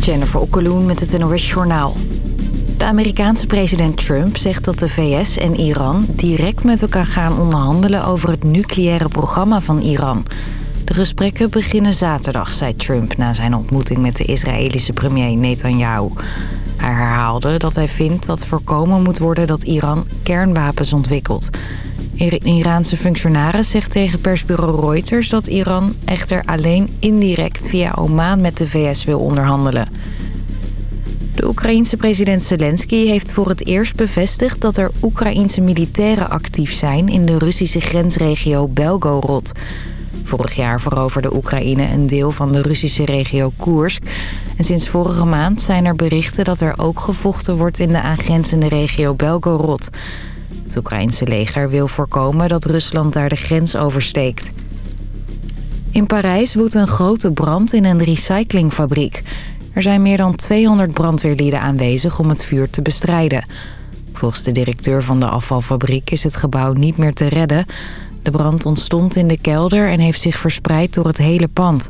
Jennifer Okkeloen met het NOS Journaal. De Amerikaanse president Trump zegt dat de VS en Iran direct met elkaar gaan onderhandelen over het nucleaire programma van Iran. De gesprekken beginnen zaterdag, zei Trump na zijn ontmoeting met de Israëlische premier Netanyahu. Hij herhaalde dat hij vindt dat voorkomen moet worden dat Iran kernwapens ontwikkelt. Een Iraanse functionaris zegt tegen persbureau Reuters dat Iran echter alleen indirect via Oman met de VS wil onderhandelen. De Oekraïense president Zelensky heeft voor het eerst bevestigd dat er Oekraïense militairen actief zijn in de Russische grensregio Belgorod. Vorig jaar veroverde Oekraïne een deel van de Russische regio Koersk. En sinds vorige maand zijn er berichten dat er ook gevochten wordt in de aangrenzende regio Belgorod. Het Oekraïnse leger wil voorkomen dat Rusland daar de grens oversteekt. In Parijs woedt een grote brand in een recyclingfabriek. Er zijn meer dan 200 brandweerlieden aanwezig om het vuur te bestrijden. Volgens de directeur van de afvalfabriek is het gebouw niet meer te redden. De brand ontstond in de kelder en heeft zich verspreid door het hele pand.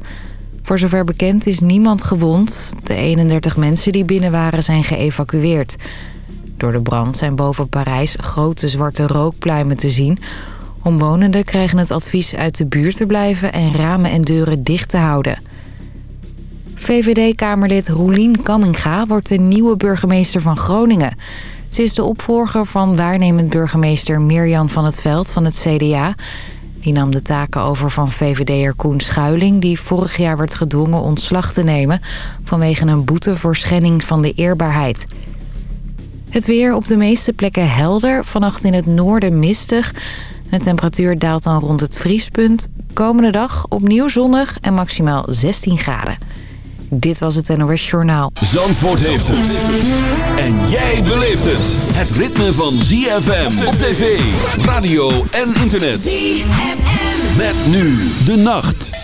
Voor zover bekend is niemand gewond. De 31 mensen die binnen waren zijn geëvacueerd. Door de brand zijn boven Parijs grote zwarte rookpluimen te zien. Omwonenden krijgen het advies uit de buurt te blijven en ramen en deuren dicht te houden. VVD-kamerlid Roelien Kamminga wordt de nieuwe burgemeester van Groningen. Ze is de opvolger van waarnemend burgemeester Mirjan van het Veld van het CDA. Die nam de taken over van VVD'er Koen Schuiling... die vorig jaar werd gedwongen ontslag te nemen... vanwege een boete voor schending van de eerbaarheid. Het weer op de meeste plekken helder. Vannacht in het noorden mistig. De temperatuur daalt dan rond het vriespunt. Komende dag opnieuw zonnig en maximaal 16 graden. Dit was het NOS Journaal. Zandvoort heeft het. En jij beleeft het. Het ritme van ZFM op tv, radio en internet. ZFM. Met nu de nacht.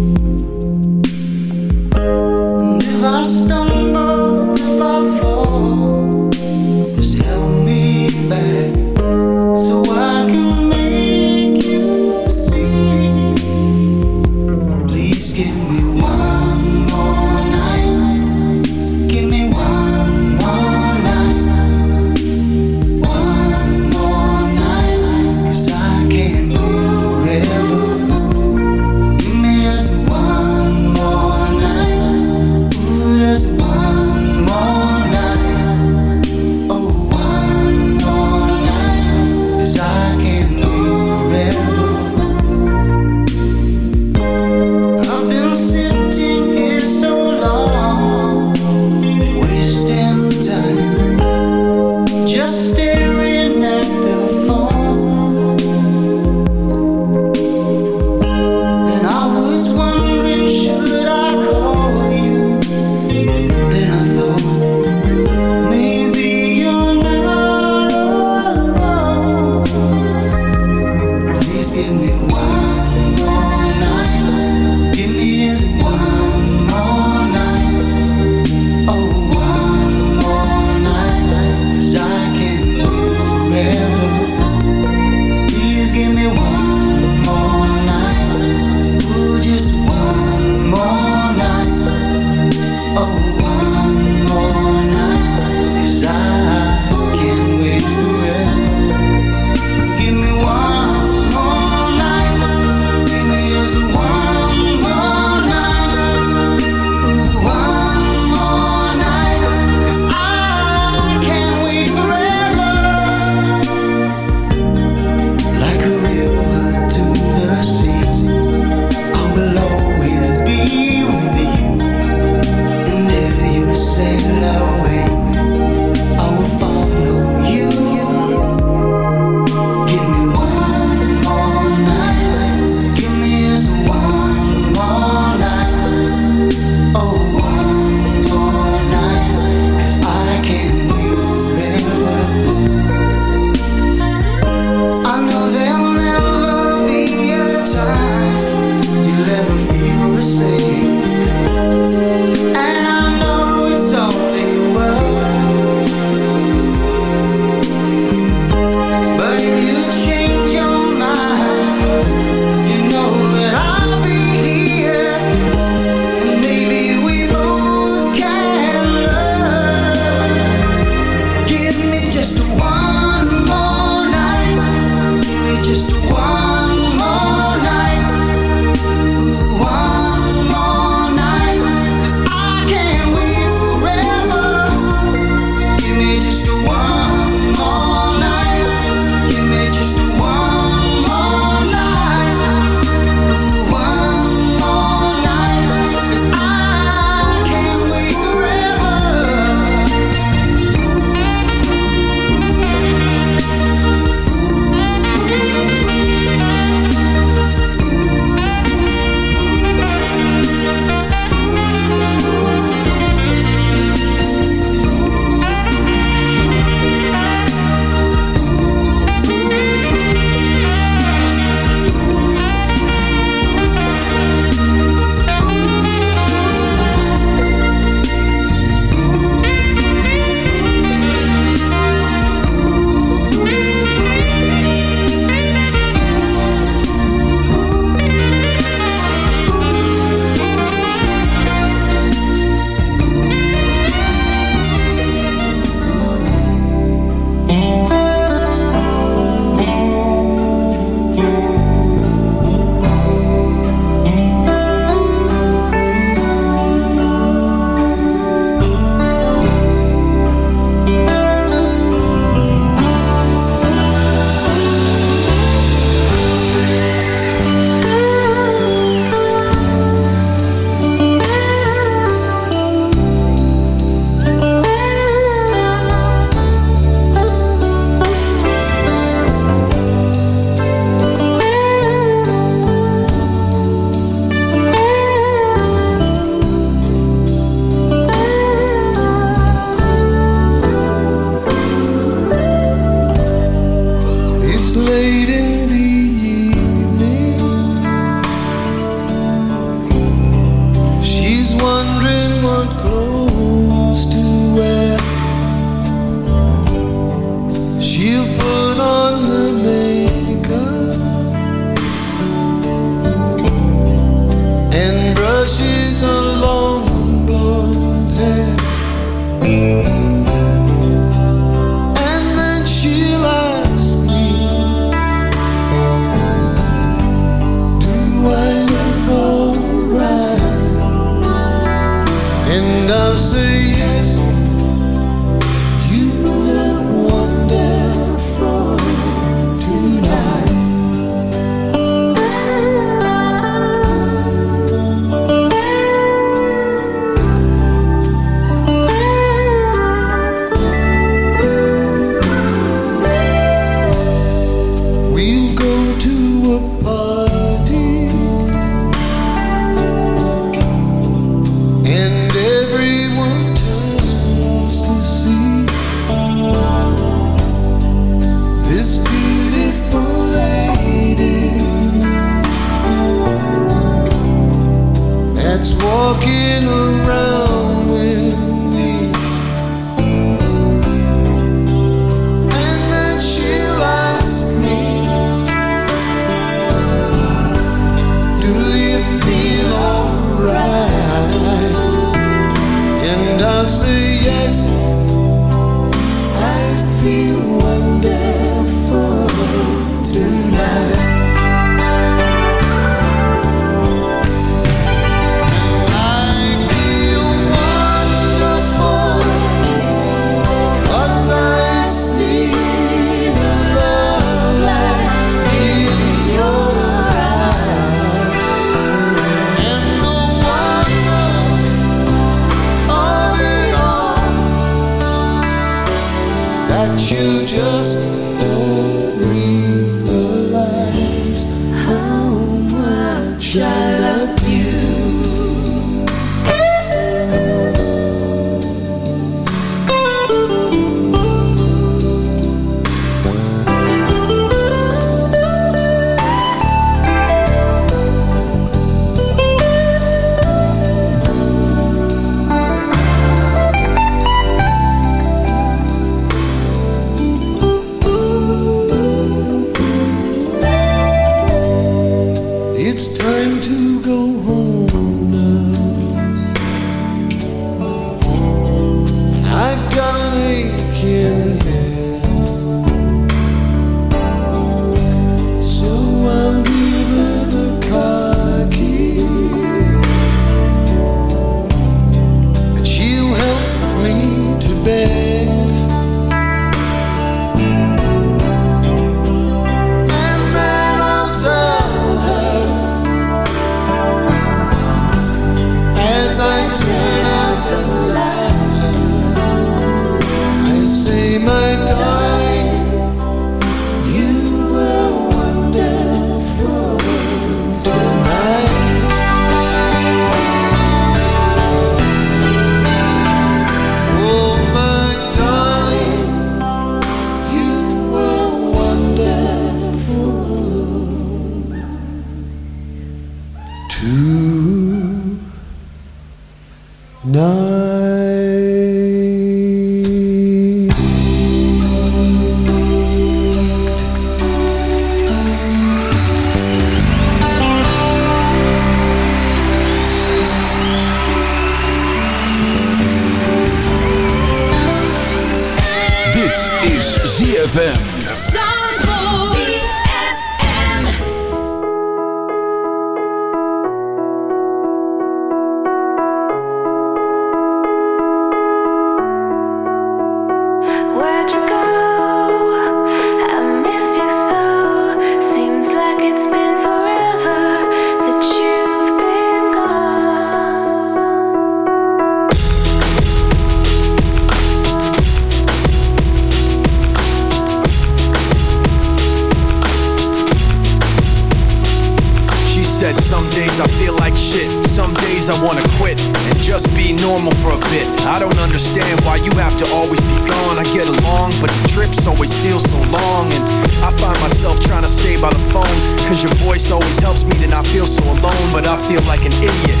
by the phone. Cause your voice always helps me to not feel so alone. But I feel like an idiot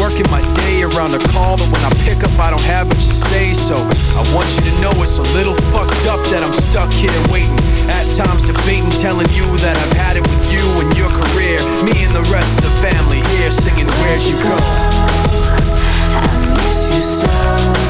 Working my day around a call. But when I pick up I don't have much you say. So I want you to know it's a little fucked up That I'm stuck here waiting. At times debating telling you that I've had it with you and your career. Me and the rest of the family here singing Where'd, you go? I miss you so.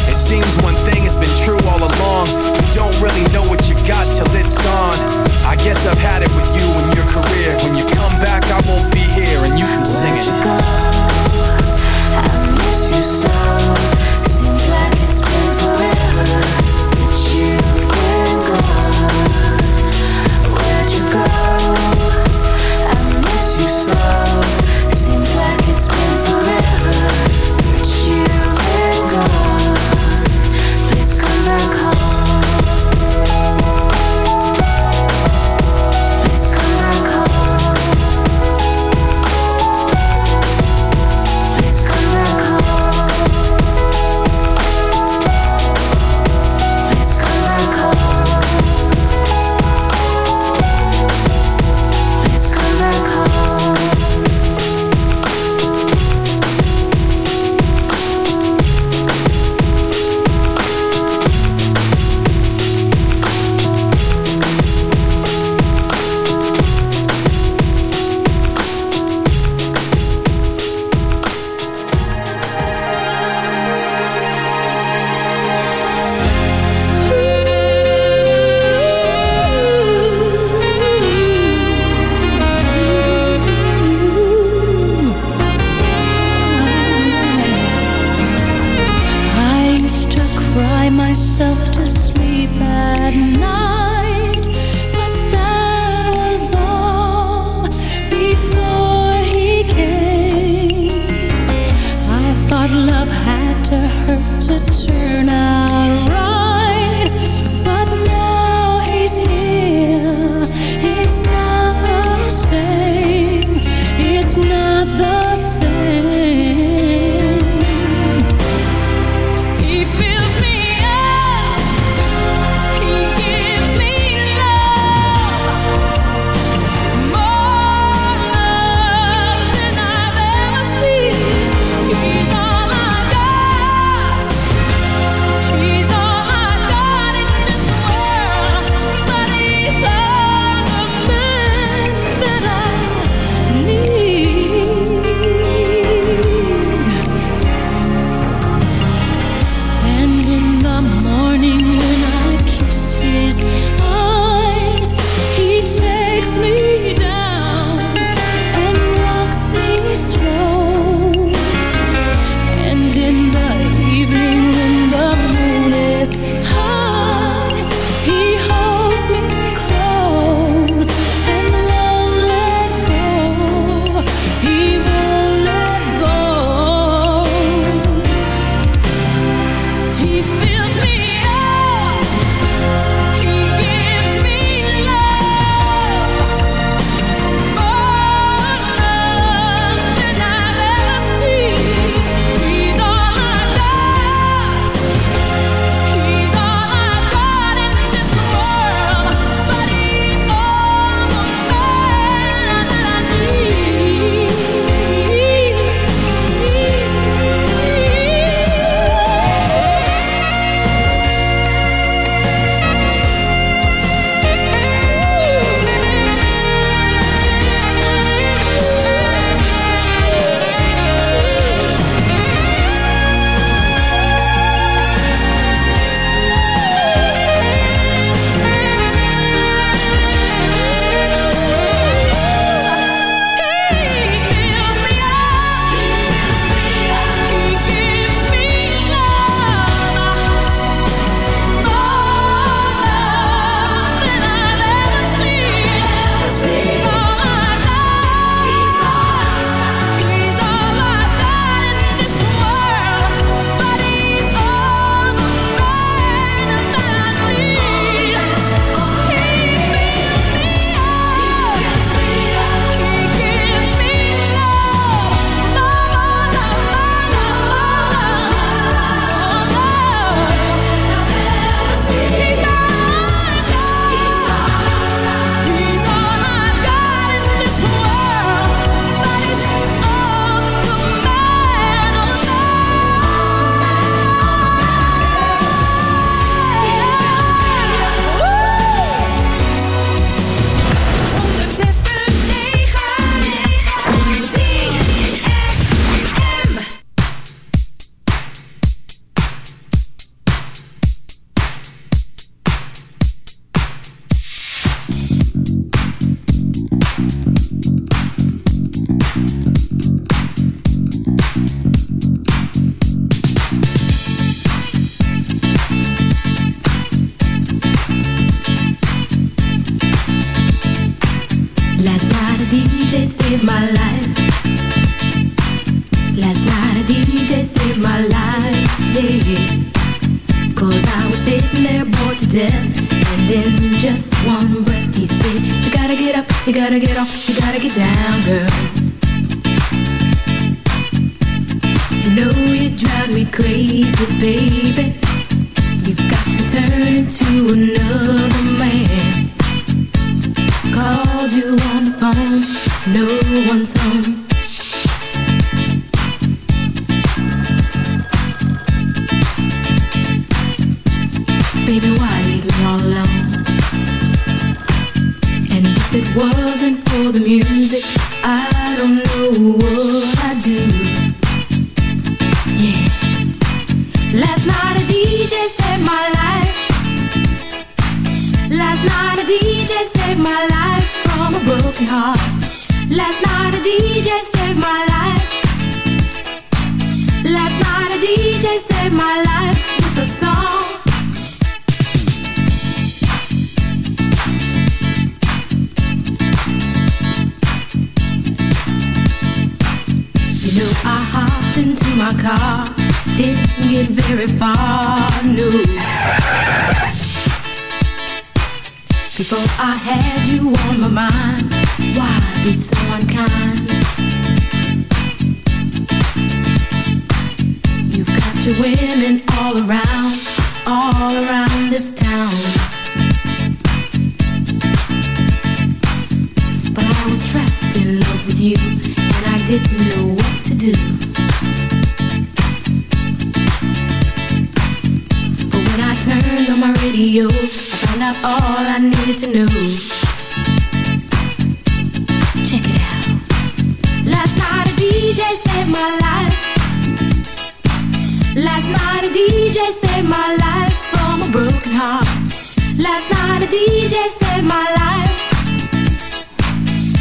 Seems one thing has been true all along. You don't really know what you got till it's gone. I guess I've had it with you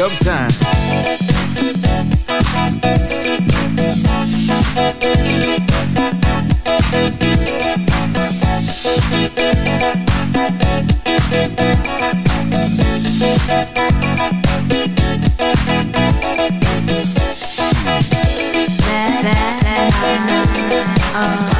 Dub time. It's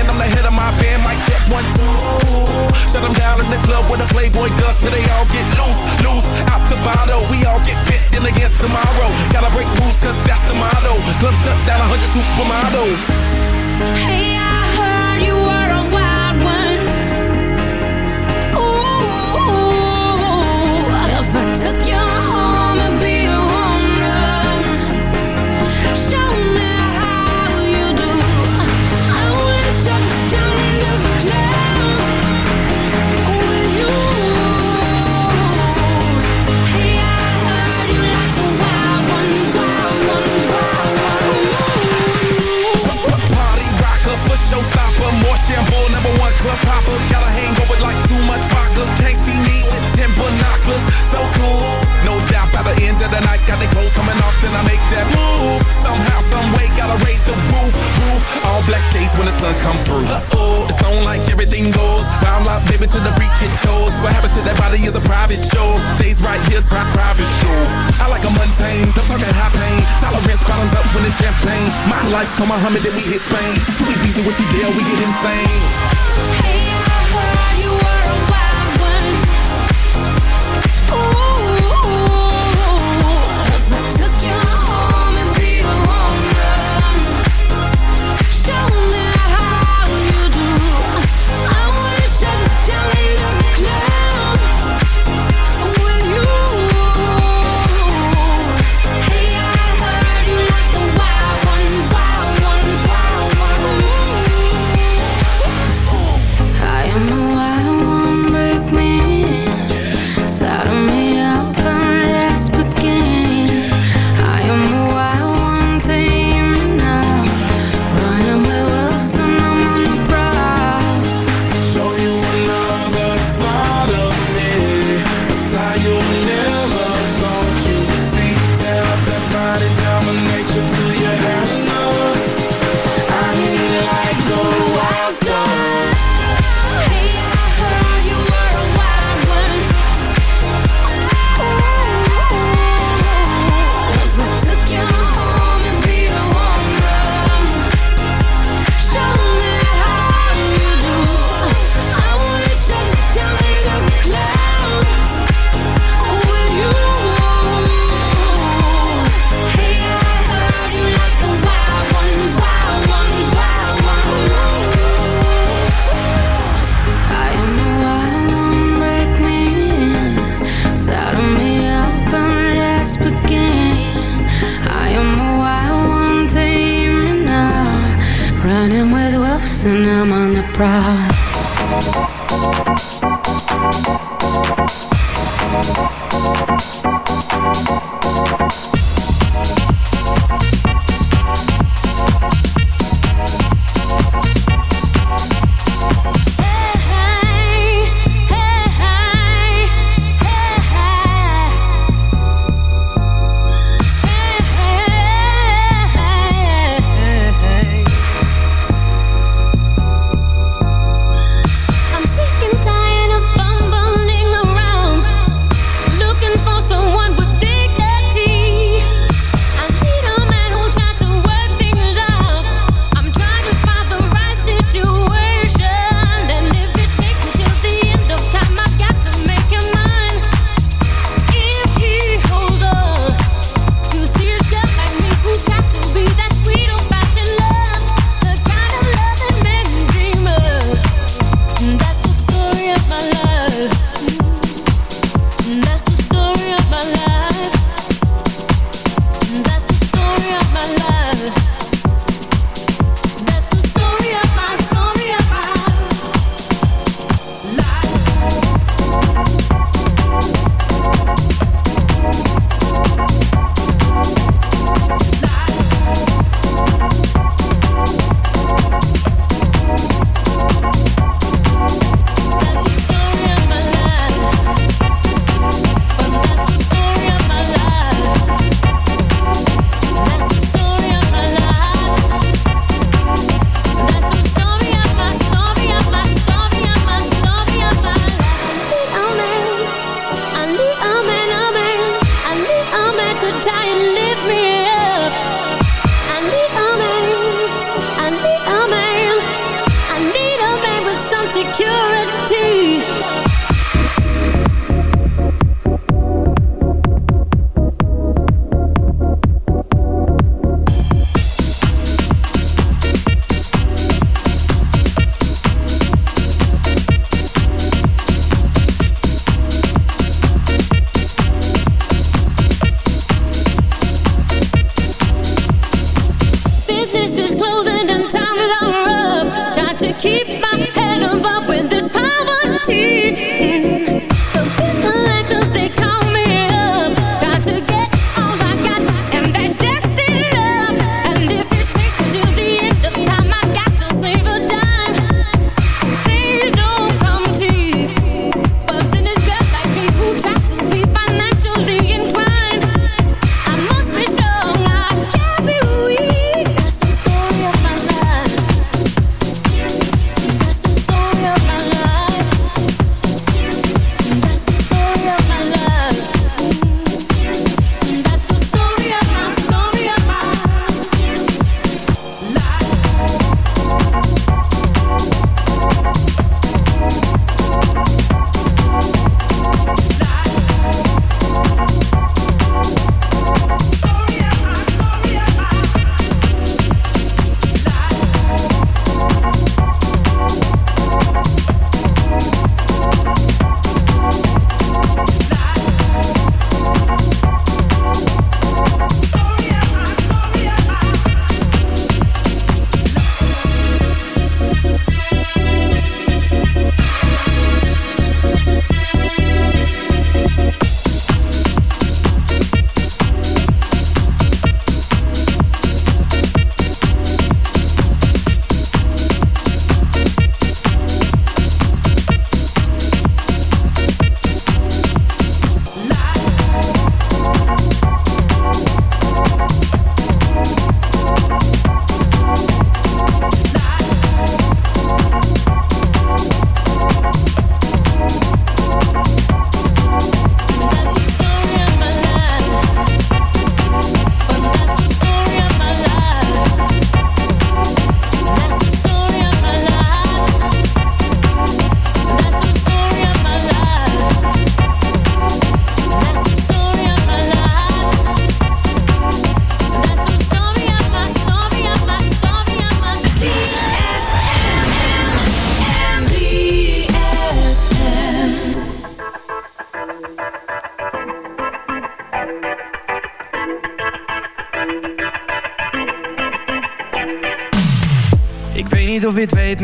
Man, I'm the head of my band. Mic check one two. Shut them down in the club where the Playboy does, till they all get loose, loose. Out the bottle, we all get fit in again tomorrow. Gotta break rules, cause that's the motto. Club shut down, 100 supermodels. Hey, I heard you were a wild one. Ooh, if I took you club hopper. Got a hangover like too much vodka. Can't see me with ten binoculars. So cool. No doubt by the end of the night, got the clothes coming off, then I make that move. Somehow, some way, gotta raise the roof, roof. All black shades when the sun come through. Uh-oh, it's on like everything goes. Wild out, baby, to the freak it shows. What happens to that body is a private show. Stays right here, pri- private show. I like a mundane, don't talk at high pain. Tolerance bottoms up when it's champagne. My life, come Muhammad, then we hit Spain. Too easy with the deal, we get insane.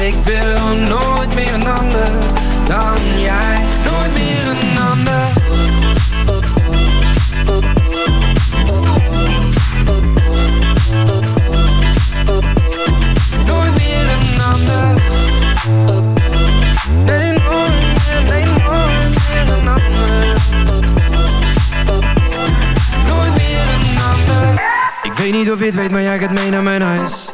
Ik wil nooit meer een ander Dan jij. Nooit meer een ander. Nooit meer een ander. Nee, nooit meer, nee, nooit meer een ander. Nooit meer een ander. Ik weet niet of je het weet, maar jij gaat mee naar mijn huis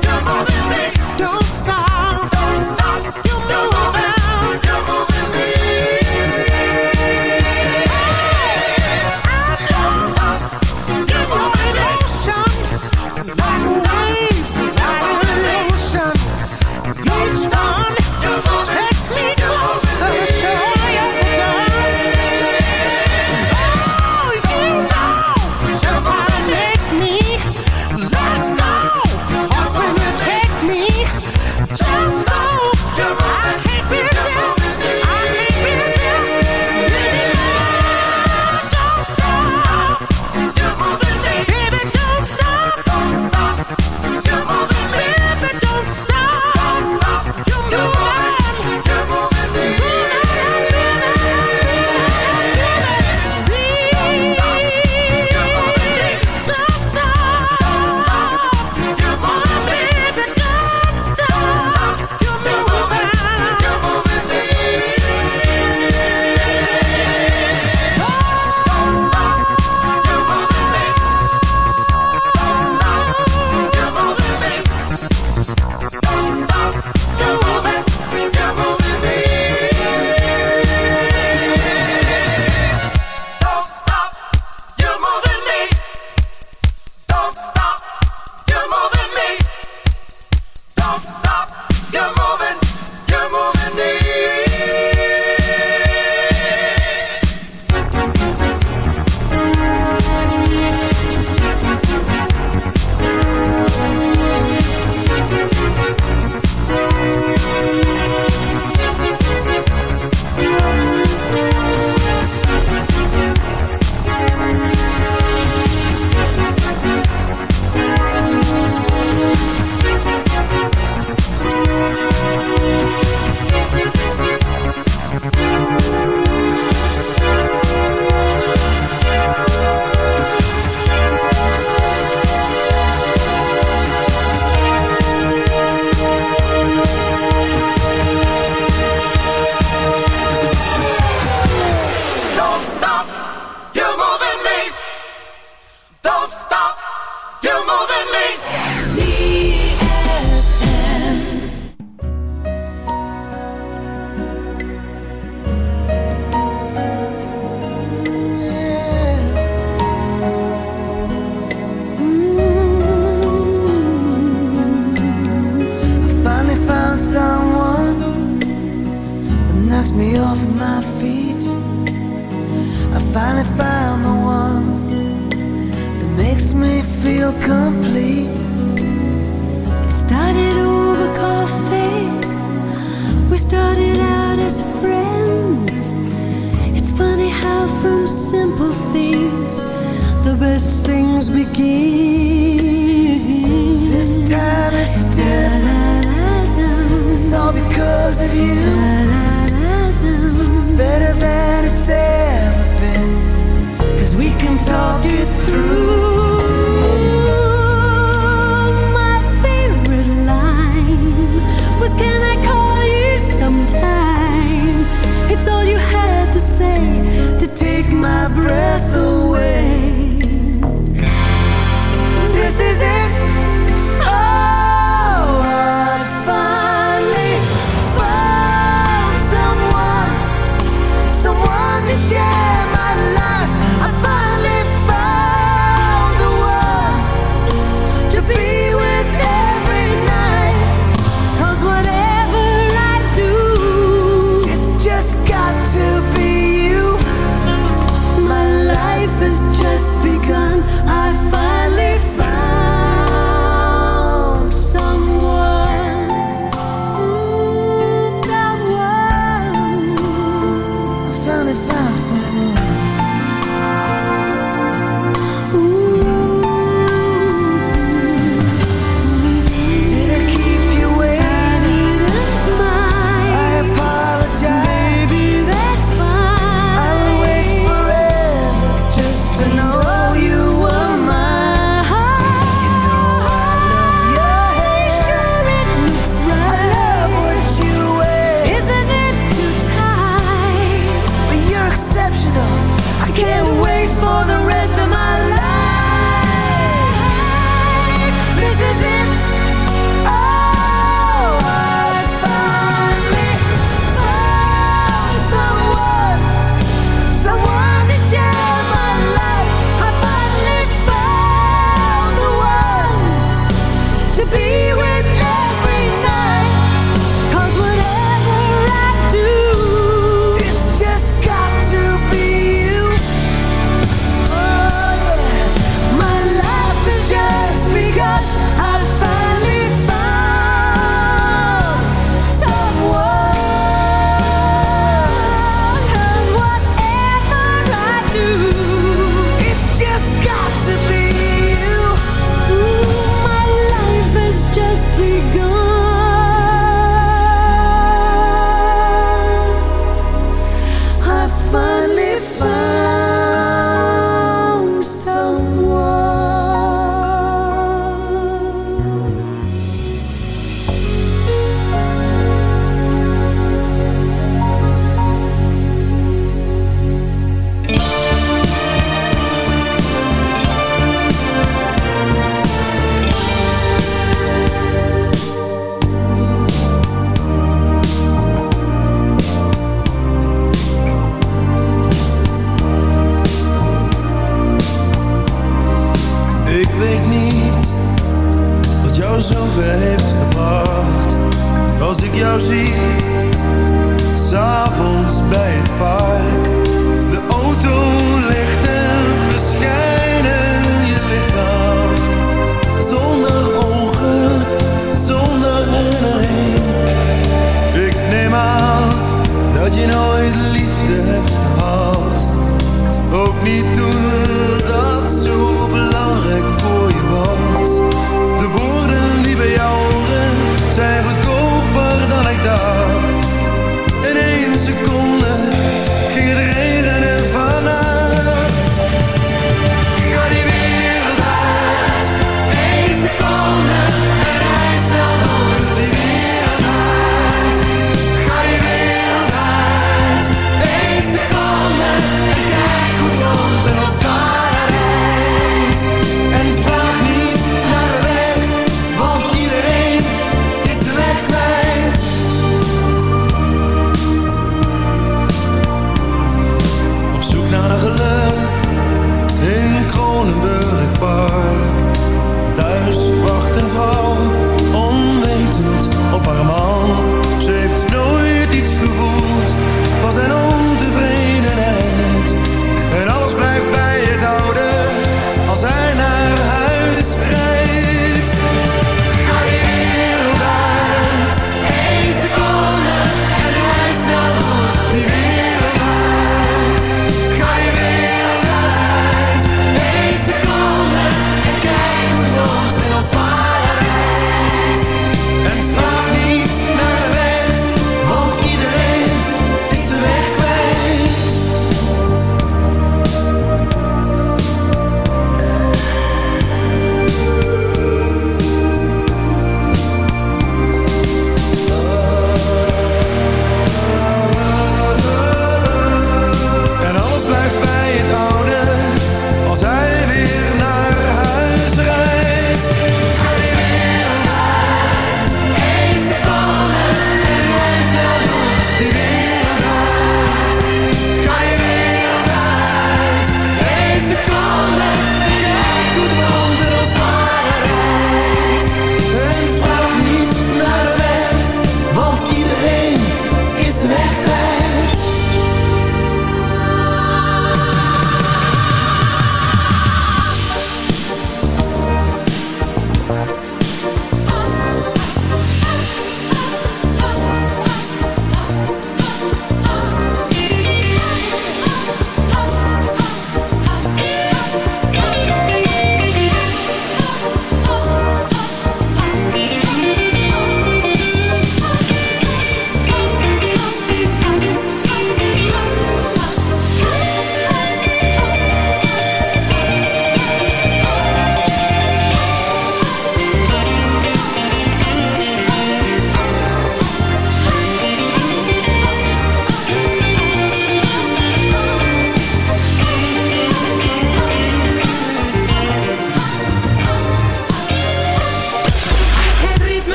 Come on.